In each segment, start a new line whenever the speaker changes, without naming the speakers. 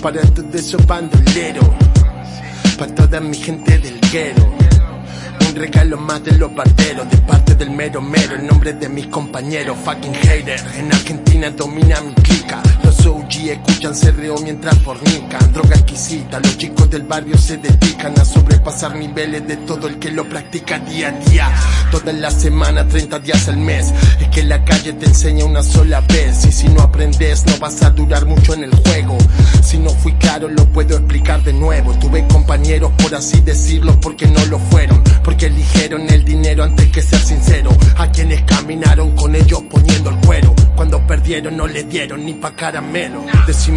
Para todos esos bandoleros, para toda mi gente del guero. Un regalo más de los barderos, de parte del mero mero, en nombre de mis compañeros, fucking hater. En Argentina domina mi clica, los OG escuchan cerreo mientras fornican. Droga exquisita, los chicos del barrio se dedican a sobrepasar niveles de todo el que lo practica día a día. Toda la semana, 30 días al mes. Es que la calle te enseña una sola vez. Y si no aprendes, no vas a durar mucho en el juego. Si no fui claro, lo puedo explicar de nuevo. Tuve compañeros, por así decirlo, porque no lo fueron. Porque eligieron el dinero antes que ser sincero. A quienes caminaron con ellos poniendo el cuero. Cuando perdieron no le dieron ni pa' caramelo.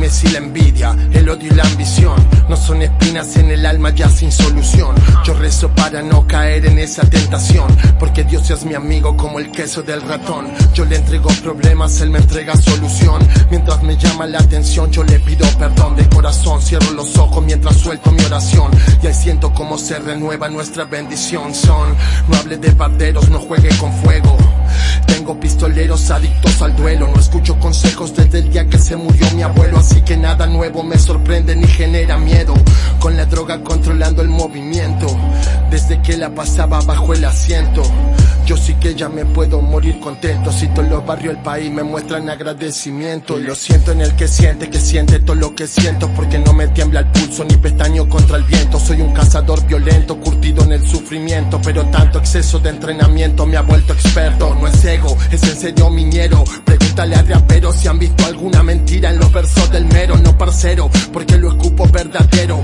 Si la envidia, el odio y la ambición no son espinas en el alma ya sin solución. Yo rezo para no caer en esa tentación. Porque Dios es mi amigo como el queso del ratón. Yo le entrego problemas, él me entrega solución. Mientras me llama la atención, yo le pido perdón de corazón. Cierro los ojos mientras suelto mi oración. Y ahí siento cómo se renueva nuestra bendición. Son, no hable de barderos, no juegue con fuego. Tengo pistoleros adictos al duelo. No escucho consejos desde el día que se murió mi abuelo. Así que nada nuevo me sorprende ni genera miedo. Con la droga controlando el movimiento. Desde que la pasaba bajo el asiento. Yo sí que ya me puedo morir contento. Si todos los barrios del país me muestran agradecimiento. Lo siento en el que siente, que siente todo lo que siento. Porque no me tiembla el pulso ni pestaño contra el viento. Soy un cazador violento, curtido en el sufrimiento. Pero tanto exceso de entrenamiento me ha vuelto experto. No es ego, es en serio minero. Pregúntale a raperos si han visto alguna mentira en los versos del mero. No parcero, porque lo escupo verdadero.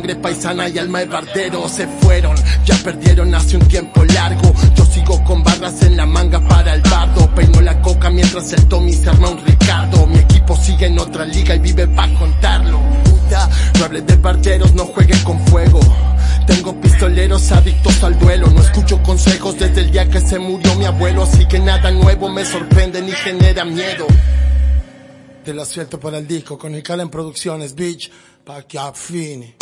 Sangre paisana y alma de bardero. Se fueron, ya perdieron hace un tiempo largo. Yo sigo con barras en la manga para el bardo. Peino la coca mientras el Tommy se arma un Ricardo. Mi equipo sigue en otra liga y vive para contarlo. Puta, no hables de barderos, no juegues con fuego. Tengo pistoleros adictos al duelo. No escucho consejos desde el día que se murió mi abuelo. Así que nada nuevo me sorprende ni genera miedo. Te lo suelto para el disco con el Calen Producciones, bitch, pa' que afine.